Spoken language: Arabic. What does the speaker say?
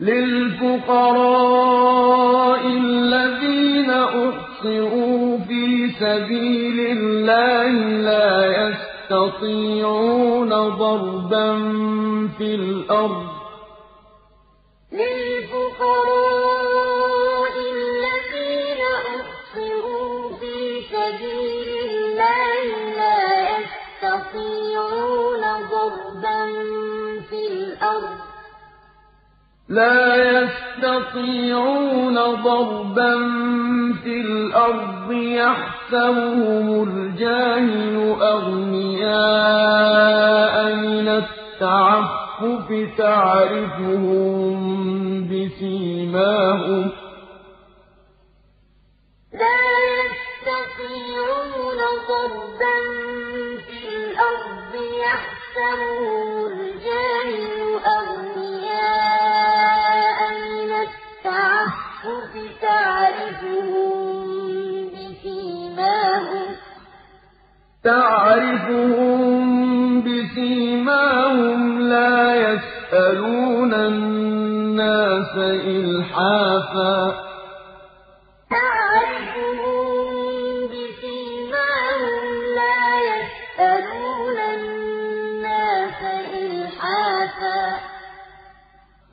للفقراء الذين أحصروا في سبيل الله لا يستطيعون ضربا في الأرض للفقراء الذين أحصروا في سبيل الله لا يستطيعون ضربا في الأرض لَا يَسْتَطِيعُونَ ضَرْبًا فِي الْأَرْضِ يَحْسَبُهُمُ الْجَاهِلُ أَغْنِيَاءَ مِنَ التَّعَفُّفِ تَعْرِفُهُم بِسِيمَاهُمْ ۚ لا يستطيعون ضربا في الأرض الصحف تعرفهم بسيماهم تعرفهم بسيماهم لا يسألون الناس إلحافا تعرفهم